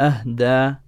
أهدى